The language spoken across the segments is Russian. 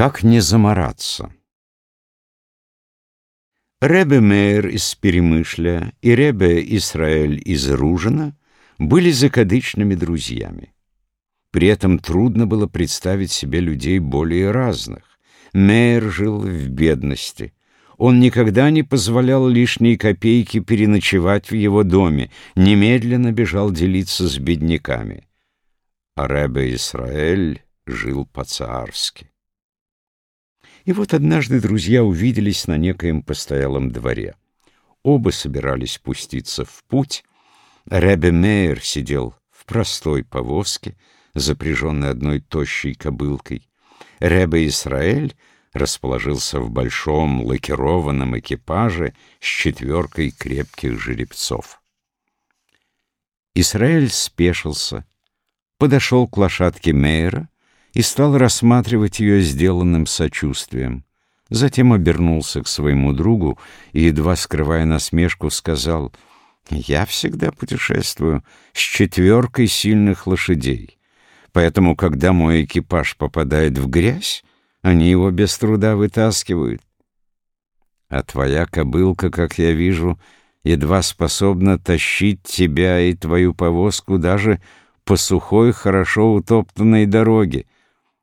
Как не замораться? Ребе Мейер из Перемышля и Ребе Исраэль из Ружина были закадычными друзьями. При этом трудно было представить себе людей более разных. Мейер жил в бедности. Он никогда не позволял лишние копейки переночевать в его доме, немедленно бежал делиться с бедняками. А Ребе Исраэль жил по-царски. И вот однажды друзья увиделись на некоем постоялом дворе. Оба собирались пуститься в путь. Ребе Мейер сидел в простой повозке, запряженной одной тощей кобылкой. Ребе Исраэль расположился в большом лакированном экипаже с четверкой крепких жеребцов. Исраэль спешился, подошел к лошадке Мейера и стал рассматривать ее сделанным сочувствием. Затем обернулся к своему другу и, едва скрывая насмешку, сказал, «Я всегда путешествую с четверкой сильных лошадей, поэтому, когда мой экипаж попадает в грязь, они его без труда вытаскивают. А твоя кобылка, как я вижу, едва способна тащить тебя и твою повозку даже по сухой, хорошо утоптанной дороге.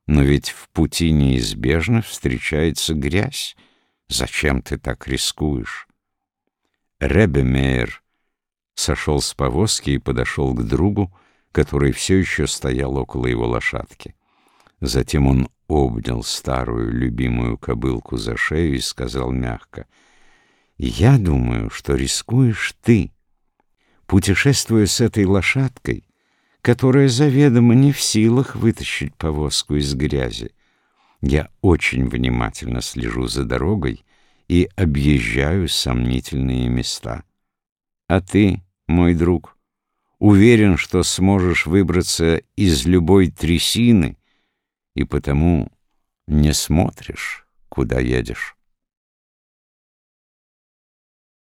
Но ведь в пути неизбежно встречается грязь. Зачем ты так рискуешь? Ребемейр сошел с повозки и подошел к другу, который все еще стоял около его лошадки. Затем он обнял старую любимую кобылку за шею и сказал мягко, «Я думаю, что рискуешь ты. Путешествуя с этой лошадкой, которая заведомо не в силах вытащить повозку из грязи. Я очень внимательно слежу за дорогой и объезжаю сомнительные места. А ты, мой друг, уверен, что сможешь выбраться из любой трясины и потому не смотришь, куда едешь.